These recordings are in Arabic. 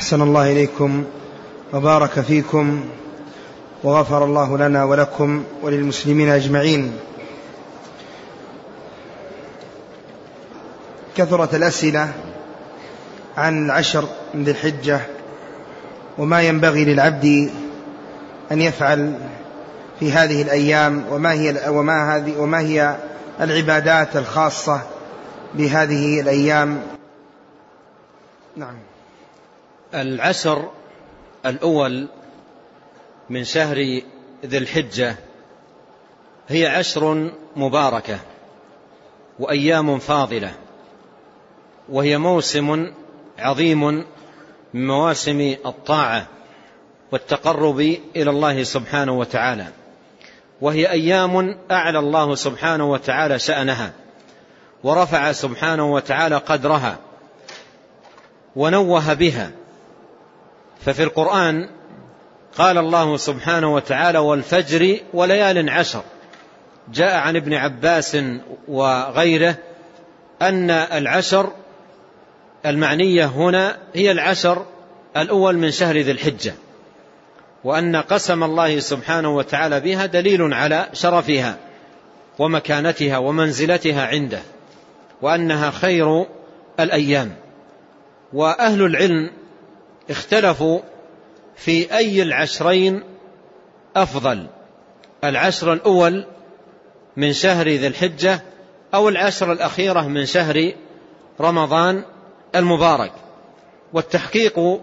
أحسن الله إليكم وبارك فيكم وغفر الله لنا ولكم وللمسلمين أجمعين. كثرت الأسئلة عن العشر من ذي الحجة وما ينبغي للعبد أن يفعل في هذه الأيام وما هي وما هذه وما هي العبادات الخاصة بهذه الأيام. نعم. العشر الأول من شهر ذي الحجة. هي عشر مباركة وأيام فاضلة وهي موسم عظيم من مواسم الطاعة والتقرب إلى الله سبحانه وتعالى وهي أيام أعلى الله سبحانه وتعالى شأنها ورفع سبحانه وتعالى قدرها ونوه بها ففي القرآن قال الله سبحانه وتعالى والفجر وليال عشر. جاء عن ابن عباس وغيره أن العشر المعنية هنا هي العشر الأول من شهر ذي الحجة وأن قسم الله سبحانه وتعالى بها دليل على شرفها ومكانتها ومنزلتها عنده وأنها خير الأيام. وأهل العلم اختلفوا في أي العشرين أفضل. العشر الأول من شهر ذي الحجة أو العشر الأخيرة من شهر رمضان المبارك. والتحقيق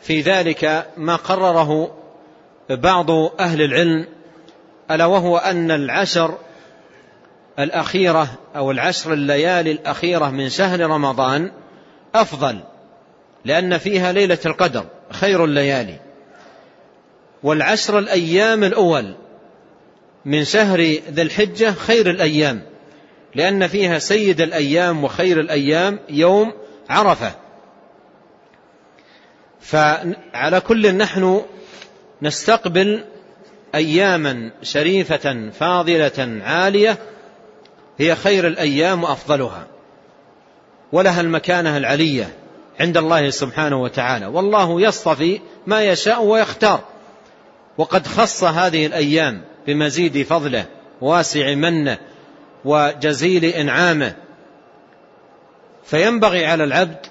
في ذلك ما قرره بعض أهل العلم ألا وهو أن العشر الأخيرة أو العشر الليالي الأخيرة من شهر رمضان أفضل. لأن فيها ليلة القدر خير الليالي. والعشر الأيام الأول من شهر ذي الحجة خير الأيام لأن فيها سيد الأيام وخير الأيام يوم عرفة. فعلى كل نحن نستقبل أياما شريفة فاضلة عالية هي خير الأيام وأفضلها. ولها المكانة العلية. عند الله سبحانه وتعالى. والله يصطفي ما يشاء ويختار. وقد خص هذه الأيام بمزيد فضله واسع منه وجزيل إنعامه. فينبغي على العبد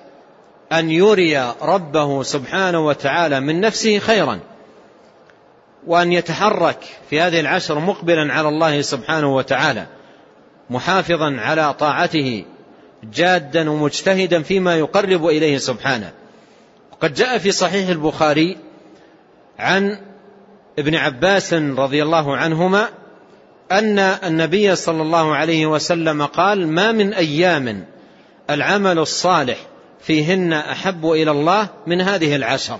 أن يري ربه سبحانه وتعالى من نفسه خيرا وأن يتحرك في هذه العشر مقبلا على الله سبحانه وتعالى محافظا على طاعته جادا ومجتهدا فيما يقرب إليه سبحانه. وقد جاء في صحيح البخاري عن ابن عباس رضي الله عنهما أن النبي صلى الله عليه وسلم قال ما من أيام العمل الصالح فيهن أحب إلى الله من هذه العشر.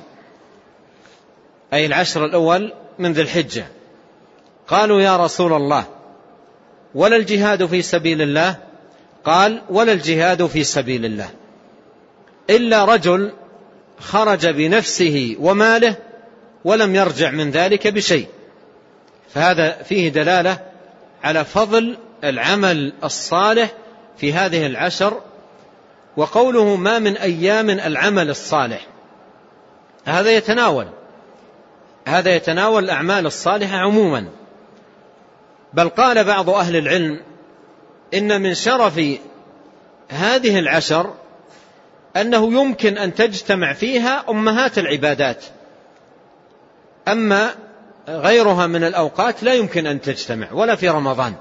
أي العشر الأول من ذي الحجة. قالوا يا رسول الله ولا الجهاد في سبيل الله؟ قال ولا الجهاد في سبيل الله. إلا رجل خرج بنفسه وماله ولم يرجع من ذلك بشيء. فهذا فيه دلالة على فضل العمل الصالح في هذه العشر وقوله ما من أيام العمل الصالح. هذا يتناول هذا يتناول الأعمال الصالحة عموما. بل قال بعض أهل العلم إن من شرف هذه العشر أنه يمكن أن تجتمع فيها أمهات العبادات. أما غيرها من الأوقات لا يمكن أن تجتمع ولا في رمضان.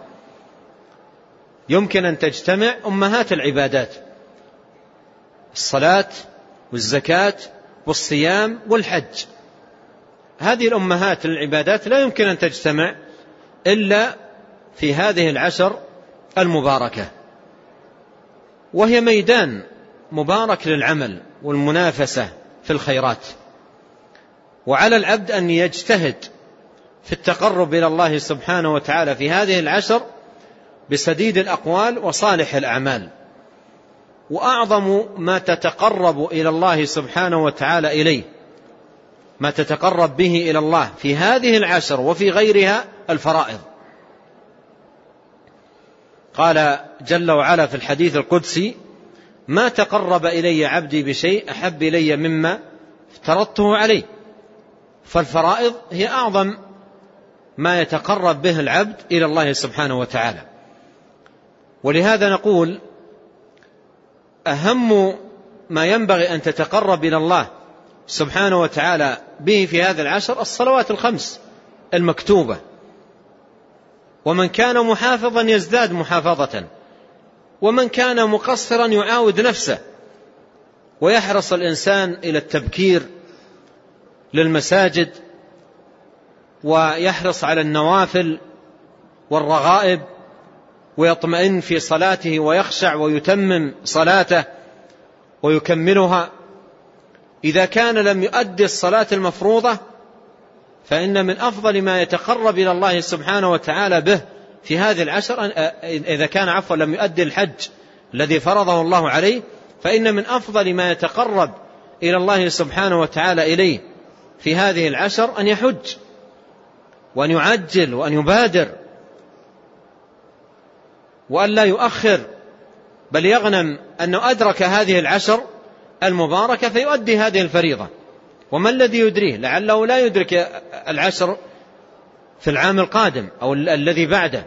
يمكن أن تجتمع أمهات العبادات. الصلاة والزكاة والصيام والحج. هذه الأمهات للعبادات لا يمكن أن تجتمع إلا في هذه العشر المباركة. وهي ميدان مبارك للعمل والمنافسة في الخيرات. وعلى العبد أن يجتهد في التقرب إلى الله سبحانه وتعالى في هذه العشر بسديد الأقوال وصالح الأعمال. وأعظم ما تتقرب إلى الله سبحانه وتعالى إليه ما تتقرب به إلى الله في هذه العشر وفي غيرها الفرائض. قال جل وعلا في الحديث القدسي ما تقرب إلي عبدي بشيء أحب إلي مما افترضته عليه. فالفرائض هي أعظم ما يتقرب به العبد إلى الله سبحانه وتعالى. ولهذا نقول أهم ما ينبغي أن تتقرب إلى الله سبحانه وتعالى به في هذا العشر الصلوات الخمس المكتوبة. ومن كان محافظا يزداد محافظة. ومن كان مقصرا يعاود نفسه. ويحرص الإنسان إلى التبكير للمساجد. ويحرص على النوافل والرغائب. ويطمئن في صلاته ويخشع ويتمم صلاته ويكملها. إذا كان لم يؤدي الصلاة المفروضة فإن من أفضل ما يتقرب إلى الله سبحانه وتعالى به في هذه العشر إذا كان عفوا لم يؤدي الحج الذي فرضه الله عليه فإن من أفضل ما يتقرب إلى الله سبحانه وتعالى إليه في هذه العشر أن يحج وأن يعجل وأن يبادر وأن لا يؤخر بل يغنم أنه أدرك هذه العشر المباركة فيؤدي هذه الفريضة. وما الذي يدريه؟ لعله لا يدرك العشر في العام القادم أو الذي بعده.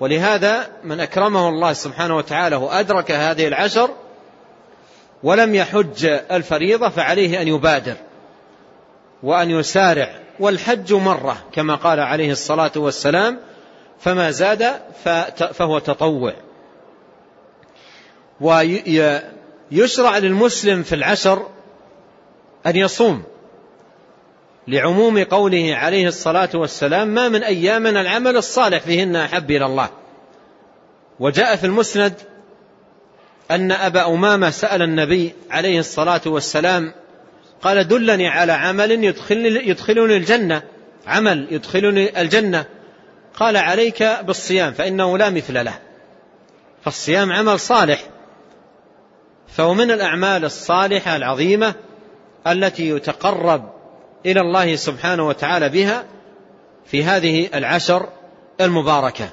ولهذا من أكرمه الله سبحانه وتعالى وأدرك هذه العشر ولم يحج الفريضة فعليه أن يبادر وأن يسارع. والحج مرة كما قال عليه الصلاة والسلام فما زاد فهو تطوع. ويشرع للمسلم في العشر أن يصوم. لعموم قوله عليه الصلاة والسلام ما من أيامنا العمل الصالح فيهن أحب إلى الله. وجاء في المسند أن أبا أمامة سأل النبي عليه الصلاة والسلام قال دلني على عمل يدخلني, يدخلني الجنة عمل يدخلني الجنة. قال عليك بالصيام فإنه لا مثل له. فالصيام عمل صالح فهو من الأعمال الصالحة العظيمة التي يتقرب إلى الله سبحانه وتعالى بها في هذه العشر المباركة.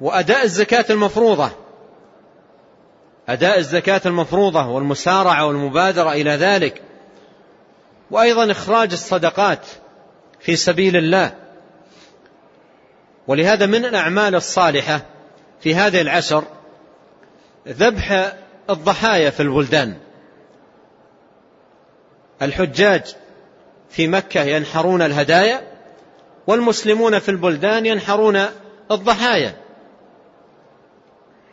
وأداء الزكاة المفروضة أداء الزكاة المفروضة والمسارعة والمبادرة إلى ذلك وأيضا إخراج الصدقات في سبيل الله. ولهذا من الأعمال الصالحة في هذه العشر ذبح الضحايا في البلدان. الحجاج في مكة ينحرون الهدايا والمسلمون في البلدان ينحرون الضحايا.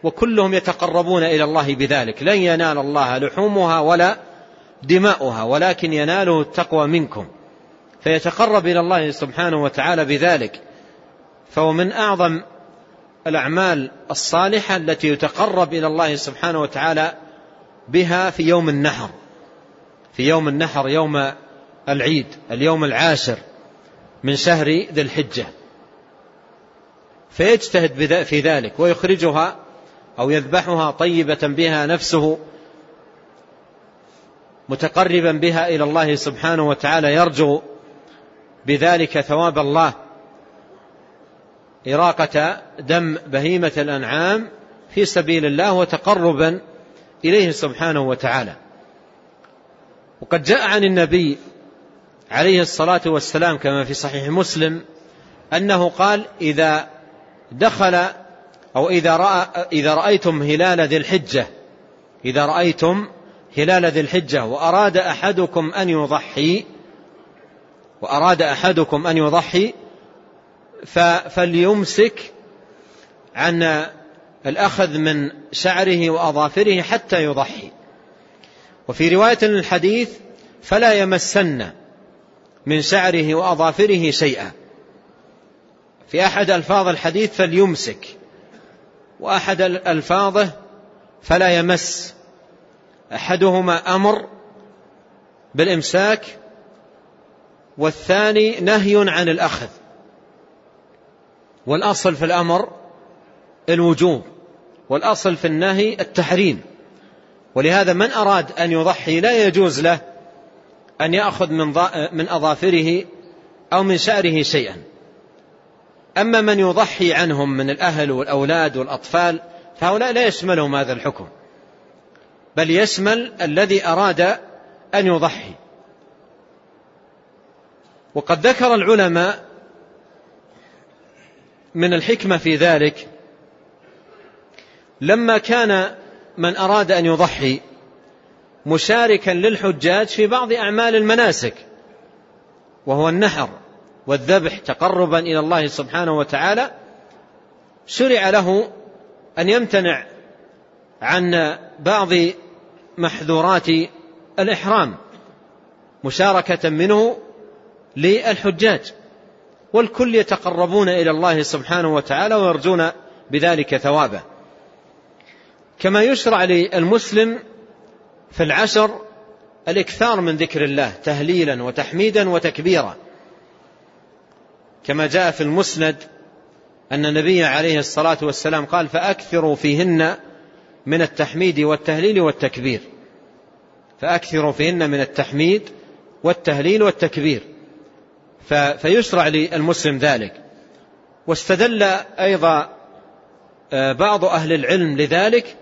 وكلهم يتقربون إلى الله بذلك. لن ينال الله لحومها ولا دماؤها ولكن يناله التقوى منكم. فيتقرب إلى الله سبحانه وتعالى بذلك. فهو من أعظم الأعمال الصالحة التي يتقرب إلى الله سبحانه وتعالى بها في يوم النحر. في يوم النحر يوم العيد اليوم العاشر من شهر ذي الحجة. فيجتهد في ذلك ويخرجها أو يذبحها طيبة بها نفسه متقربا بها إلى الله سبحانه وتعالى يرجو بذلك ثواب الله. إراقة دم بهيمة الأنعام في سبيل الله وتقربا إليه سبحانه وتعالى. وقد جاء عن النبي عليه الصلاة والسلام كما في صحيح مسلم أنه قال إذا دخل أو إذا, رأى إذا رأيتم هلال ذي الحجة إذا رأيتم هلال ذي الحجة وأراد أحدكم أن يضحي وأراد أحدكم أن يضحي فليمسك عن الأخذ من شعره وأظافره حتى يضحي. وفي رواية الحديث فلا يمسن من شعره وأظافره شيئا. في أحد ألفاظ الحديث فليمسك وأحد ألفاظه فلا يمس. أحدهما أمر بالإمساك والثاني نهي عن الأخذ. والأصل في الأمر الوجوب والأصل في النهي التحريم. ولهذا من أراد أن يضحي لا يجوز له أن يأخذ من, من أظافره أو من شعره شيئا. أما من يضحي عنهم من الأهل والأولاد والأطفال فهؤلاء لا يشملهم هذا الحكم بل يشمل الذي أراد أن يضحي. وقد ذكر العلماء من الحكمة في ذلك لما كان من أراد أن يضحي مشاركا للحجاج في بعض أعمال المناسك وهو النحر والذبح تقربا إلى الله سبحانه وتعالى. شرع له أن يمتنع عن بعض محذورات الإحرام مشاركة منه للحجاج والكل يتقربون إلى الله سبحانه وتعالى ويرجون بذلك ثوابه. كما يشرع للمسلم في العشر الإكثار من ذكر الله تهليلا وتحميدا وتكبيرا. كما جاء في المسند أن النبي عليه الصلاة والسلام قال فأكثروا فيهن من التحميد والتهليل والتكبير. فأكثروا فيهن من التحميد والتهليل والتكبير. فيشرع للمسلم ذلك. واستدل أيضا آه، بعض أهل العلم لذلك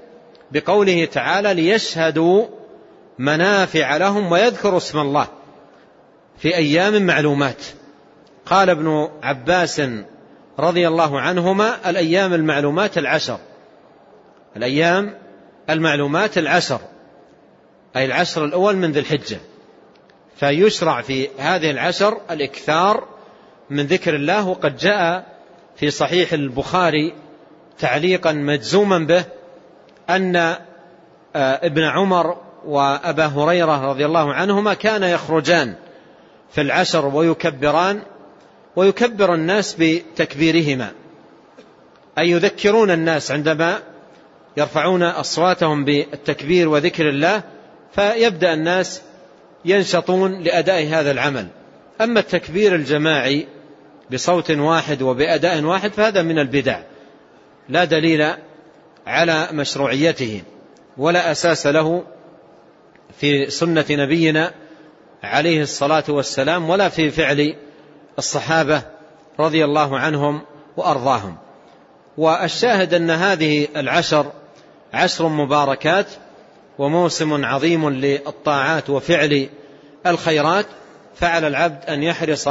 بقوله تعالى ليشهدوا منافع لهم ويذكروا اسم الله في أيام معلومات. قال ابن عباس رضي الله عنهما الأيام المعلومات العشر. الأيام المعلومات العشر. أي العشر الأول من ذي الحجة. فيشرع في هذه العشر الإكثار من ذكر الله وقد جاء في صحيح البخاري تعليقا مجزوما به أن آه، ابن عمر وأبا هريرة رضي الله عنهما كان يخرجان في العشر ويكبران ويكبر الناس بتكبيرهما. أي يذكرون الناس عندما يرفعون أصواتهم بالتكبير وذكر الله فيبدأ الناس ينشطون لأداء هذا العمل. أما التكبير الجماعي بصوت واحد وبأداء واحد فهذا من البدع. لا دليل على مشروعيته ولا أساس له في سنة نبينا عليه الصلاة والسلام ولا في فعل الصحابة رضي الله عنهم وأرضاهم. والشاهد أن هذه العشر عشر مباركات وموسم عظيم للطاعات وفعل الخيرات فعلى العبد أن يحرص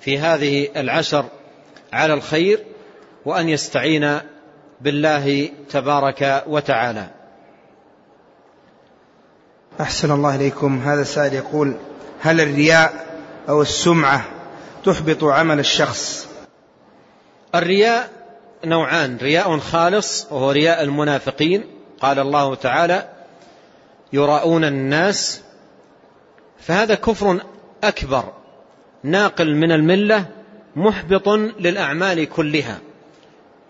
في هذه العشر على الخير وأن يستعين بالله تبارك وتعالى. أحسن الله إليكم. هذا السائل يقول هل الرياء أو السمعة تحبط عمل الشخص؟ الرياء نوعان رياء خالص وهو رياء المنافقين. قال الله تعالى يراؤون الناس. فهذا كفر أكبر ناقل من الملة محبط للأعمال كلها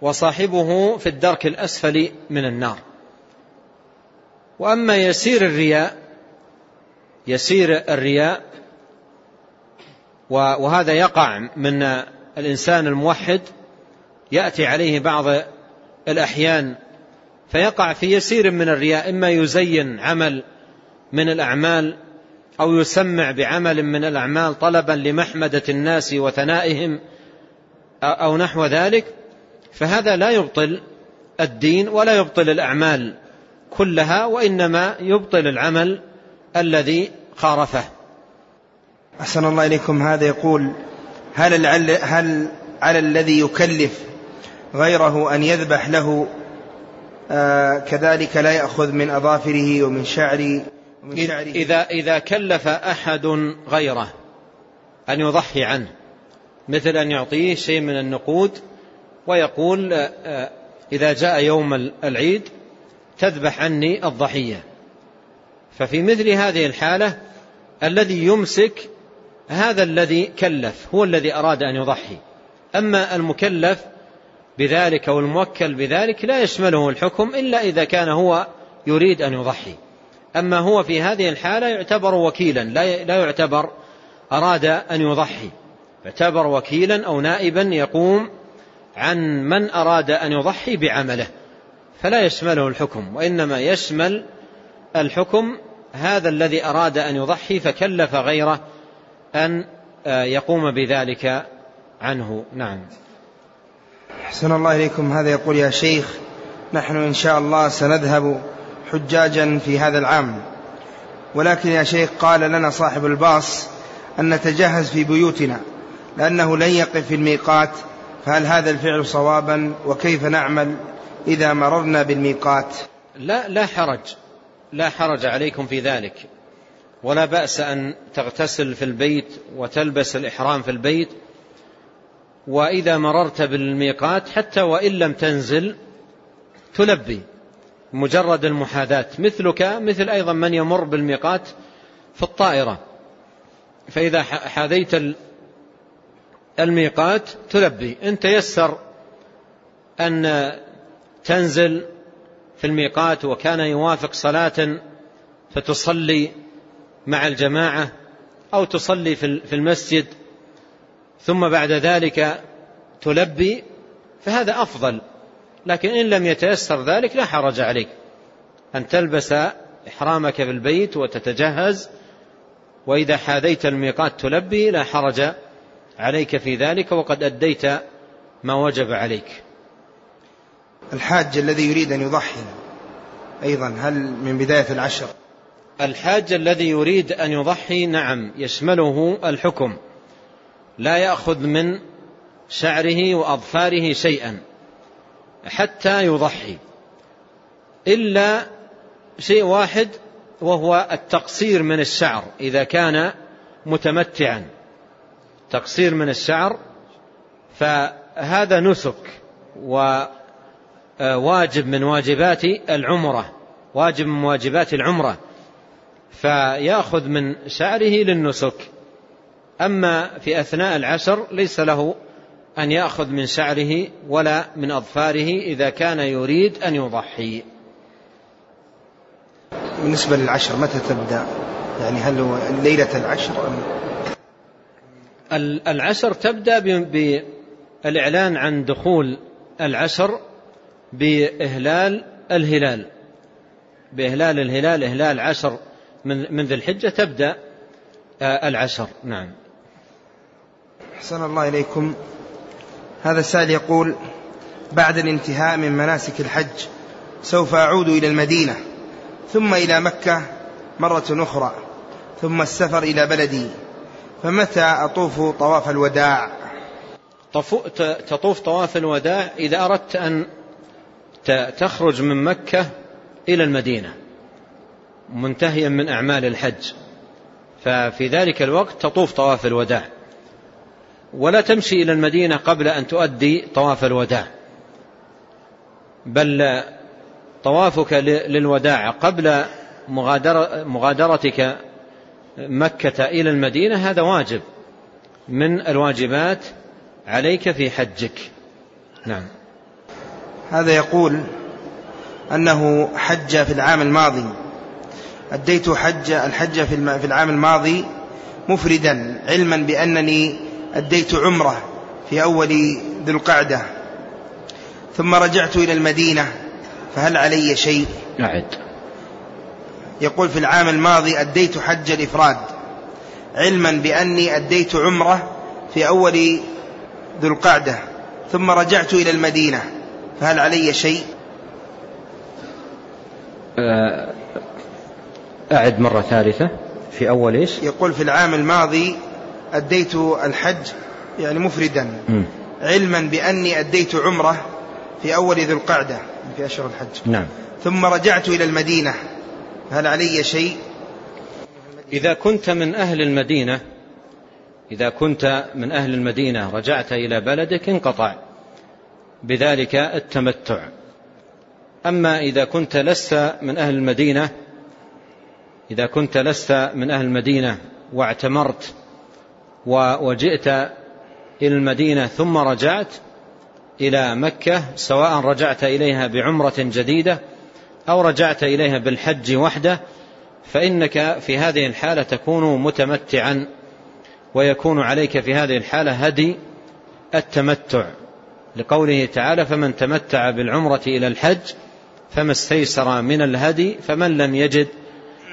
وصاحبه في الدرك الأسفل من النار. وأما يسير الرياء يسير الرياء وهذا يقع من الإنسان الموحد يأتي عليه بعض الأحيان فيقع في يسير من الرياء إما يزين عمل من الأعمال أو يسمع بعمل من الأعمال طلبا لمحمدة الناس وثنائهم أو نحو ذلك فهذا لا يبطل الدين ولا يبطل الأعمال. كلها وإنما يبطل العمل الذي خارفه. أحسن الله إليكم. هذا يقول هل, هل على الذي يكلف غيره أن يذبح له؟ آه كذلك لا يأخذ من أظافره ومن شعره ومن شعره. إذا, إذا كلف أحد غيره أن يضحي عنه مثل أن يعطيه شيء من النقود ويقول آه، آه، إذا جاء يوم العيد تذبح عني الضحية. ففي مثل هذه الحالة الذي يمسك هذا الذي كلف هو الذي أراد أن يضحي. أما المكلف بذلك أو الموكل بذلك لا يشمله الحكم إلا إذا كان هو يريد أن يضحي. أما هو في هذه الحالة يعتبر وكيلا لا يعتبر أراد أن يضحي. يعتبر وكيلا أو نائبا يقوم عن من أراد أن يضحي بعمله. فلا يشمله الحكم وإنما يشمل الحكم هذا الذي أراد أن يضحي فكلف غيره أن آه، يقوم بذلك عنه. نعم. أحسن الله إليكم. هذا يقول يا شيخ نحن إن شاء الله سنذهب حجاجا في هذا العام. ولكن يا شيخ قال لنا صاحب الباص أن نتجهز في بيوتنا لأنه لن يقف في الميقات فهل هذا الفعل صوابا؟ وكيف نعمل؟ إذا مررنا بالميقات. لا لا حرج. لا حرج عليكم في ذلك. ولا بأس أن تغتسل في البيت وتلبس الإحرام في البيت. وإذا مررت بالميقات حتى وإن لم تنزل تلبي. مجرد المحاذاة. مثلك مثل أيضا من يمر بالميقات في الطائرة. فإذا حاذيت الميقات تلبي. إن تيسر أن تنزل في الميقات وكان يوافق صلاة فتصلي مع الجماعة أو تصلي في المسجد. ثم بعد ذلك تلبي فهذا أفضل. لكن إن لم يتيسر ذلك لا حرج عليك. أن تلبس إحرامك في البيت وتتجهز وإذا حاذيت الميقات تلبي لا حرج عليك في ذلك وقد أديت ما وجب عليك. الحاج الذي يريد أن يضحي أيضا هل من بداية العشر؟ الحاج الذي يريد أن يضحي نعم يشمله الحكم. لا يأخذ من شعره وأظفاره شيئا حتى يضحي. إلا شيء واحد وهو التقصير من الشعر إذا كان متمتعا. تقصير من الشعر فهذا نسك وواجب من واجبات العمرة. واجب من واجبات العمرة. فيأخذ من شعره للنسك. أما في أثناء العشر ليس له أن يأخذ من شعره ولا من أظفاره إذا كان يريد أن يضحي. بالنسبة للعشر متى تبدأ؟ يعني هل هو ليلة العشر أم؟ العشر تبدأ بالإعلان عن دخول العشر بإهلال الهلال. بإهلال الهلال إهلال عشر من ذي الحجة تبدأ آه، العشر. نعم. أحسن الله إليكم. هذا السائل يقول بعد الانتهاء من مناسك الحج سوف أعود إلى المدينة ثم إلى مكة مرة أخرى ثم السفر إلى بلدي فمتى أطوف طواف الوداع؟ تطوف طواف الوداع إذا أردت أن تخرج من مكة إلى المدينة منتهيا من أعمال الحج. ففي ذلك الوقت تطوف طواف الوداع. ولا تمشي إلى المدينة قبل أن تؤدي طواف الوداع. بل طوافك للوداع قبل مغادرتك مكة إلى المدينة هذا واجب من الواجبات عليك في حجك. نعم. هذا يقول أنه حج في العام الماضي. أديت حج الحج في العام الماضي مفردا علما بأنني أديت عمرة في أول ذي القعدة. ثم رجعت إلى المدينة فهل علي شيء؟ أعد. يقول في العام الماضي أديت حج الإفراد علما بأني أديت عمرة في أول ذو القعدة. ثم رجعت إلى المدينة فهل علي شيء؟ آه، أعد مرة ثالثة. في أول إيش؟ يقول في العام الماضي أديت الحج يعني مفردا. علما بأني أديت عمرة في أول ذي القعدة في أشهر الحج. نعم. ثم رجعت إلى المدينة. هل علي شيء؟ إذا كنت من أهل المدينة إذا كنت من أهل المدينة رجعت إلى بلدك انقطع. بذلك التمتع. أما إذا كنت لست من أهل المدينة إذا كنت لست من أهل المدينة واعتمرت وجئت إلى المدينة ثم رجعت إلى مكة سواء رجعت إليها بعمرة جديدة أو رجعت إليها بالحج وحده فإنك في هذه الحالة تكون متمتعا ويكون عليك في هذه الحالة هدي التمتع. لقوله تعالى فمن تمتع بالعمرة إلى الحج فما استيسر من الهدي فمن لم يجد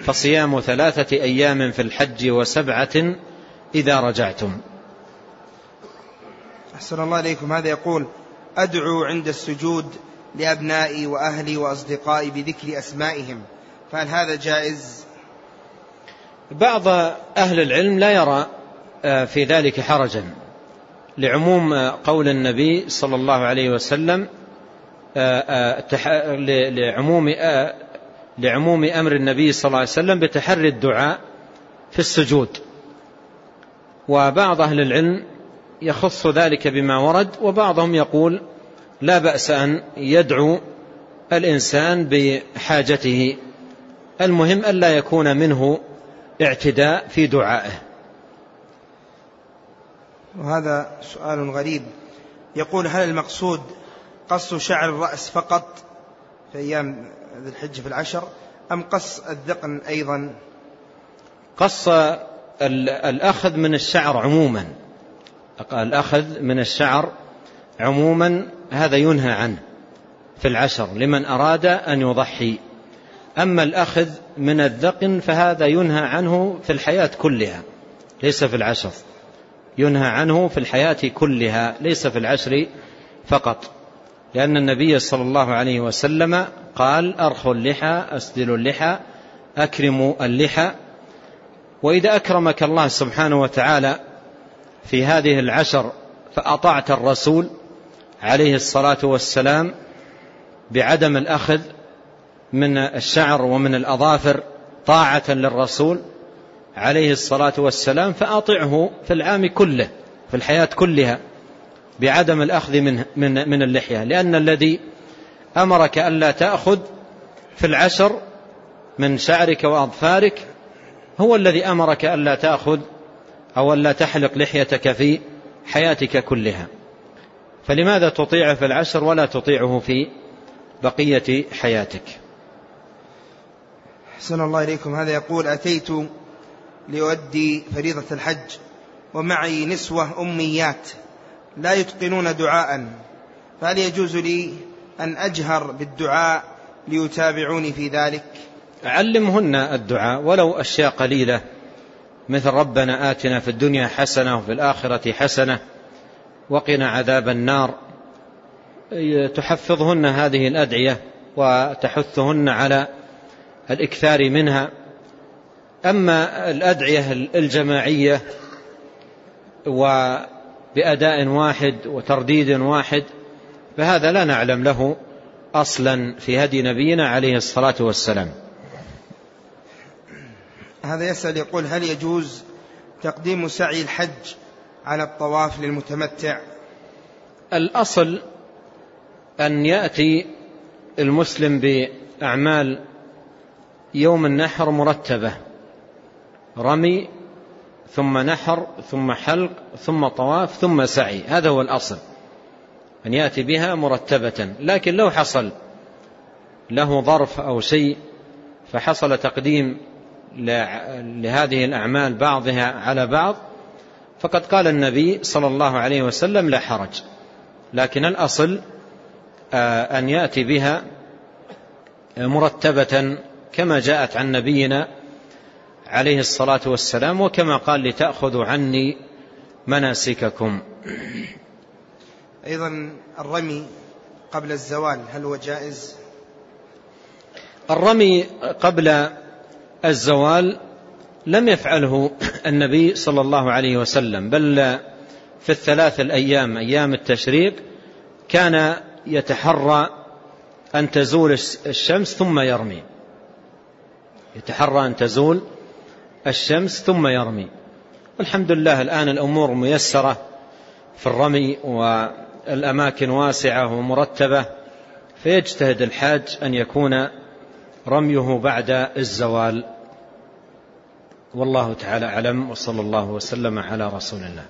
فصيام ثلاثة أيام في الحج وسبعة إذا رجعتم. أحسن الله إليكم. هذا يقول أدعو عند السجود لأبنائي وأهلي وأصدقائي بذكر أسمائهم. فهل هذا جائز؟ بعض أهل العلم لا يرى آه، في ذلك حرجا. لعموم قول النبي صلى الله عليه وسلم آه، آه، لعموم لعموم أمر النبي صلى الله عليه وسلم بتحري الدعاء في السجود. وبعض أهل العلم يخص ذلك بما ورد وبعضهم يقول لا بأس أن يدعو الإنسان بحاجته. المهم ألا يكون منه اعتداء في دعائه. وهذا سؤال غريب. يقول هل المقصود قص شعر الرأس فقط في أيام ذي الحجة في العشر أم قص الذقن أيضا؟ قص الأخذ من الشعر عموما. الأخذ من الشعر عموما هذا ينهى عنه في العشر لمن أراد أن يضحي. أما الأخذ من الذقن فهذا ينهى عنه في الحياة كلها ليس في العشر. ينهى عنه في الحياة كلها ليس في العشر فقط. لأن النبي صلى الله عليه وسلم قال أرخوا اللحى أسدلوا اللحى أكرموا اللحى. وإذا أكرمك الله سبحانه وتعالى في هذه العشر فأطعت الرسول عليه الصلاة والسلام بعدم الأخذ من الشعر ومن الأظافر طاعة للرسول عليه الصلاة والسلام فأطعه في العام كله في الحياة كلها بعدم الأخذ من, من, من اللحية. لأن الذي أمرك ألا تأخذ في العشر من شعرك وأظفارك هو الذي أمرك ألا تأخذ أو ألا تحلق لحيتك في حياتك كلها. فلماذا تطيعه في العشر ولا تطيعه في بقية حياتك؟ حسن الله إليكم. هذا يقول أتيت لأؤدي فريضة الحج. ومعي نسوة أميات لا يتقنون دعاء. فهل يجوز لي أن أجهر بالدعاء ليتابعوني في ذلك؟ علمهن الدعاء ولو أشياء قليلة. مثل ربنا آتنا في الدنيا حسنة وفي الآخرة حسنة وقنا عذاب النار. تحفظهن هذه الأدعية وتحثهن على الإكثار منها. أما الأدعية الجماعية وبأداء واحد وترديد واحد فهذا لا نعلم له أصلا في هدي نبينا عليه الصلاة والسلام. هذا يسأل يقول هل يجوز تقديم سعي الحج على الطواف للمتمتع؟ الأصل أن يأتي المسلم بأعمال يوم النحر مرتبة. رمي ثم نحر ثم حلق ثم طواف ثم سعي. هذا هو الأصل. أن يأتي بها مرتبة. لكن لو حصل له ظرف أو شيء فحصل تقديم لهذه الأعمال بعضها على بعض فقد قال النبي صلى الله عليه وسلم لا حرج. لكن الأصل آه، أن يأتي بها مرتبة كما جاءت عن نبينا عليه الصلاة والسلام وكما قال لتأخذوا عني مناسككم. أيضا الرمي قبل الزوال هل هو جائز؟ الرمي قبل الزوال لم يفعله النبي صلى الله عليه وسلم بل في الثلاث الأيام أيام التشريق كان يتحرى أن تزول الشمس ثم يرمي. يتحرى أن تزول الشمس ثم يرمي. والحمد لله الآن الأمور ميسرة في الرمي والأماكن واسعة ومرتبة فيجتهد الحاج أن يكون رميه بعد الزوال. والله تعالى أعلم وصلى الله وسلم على رسول الله.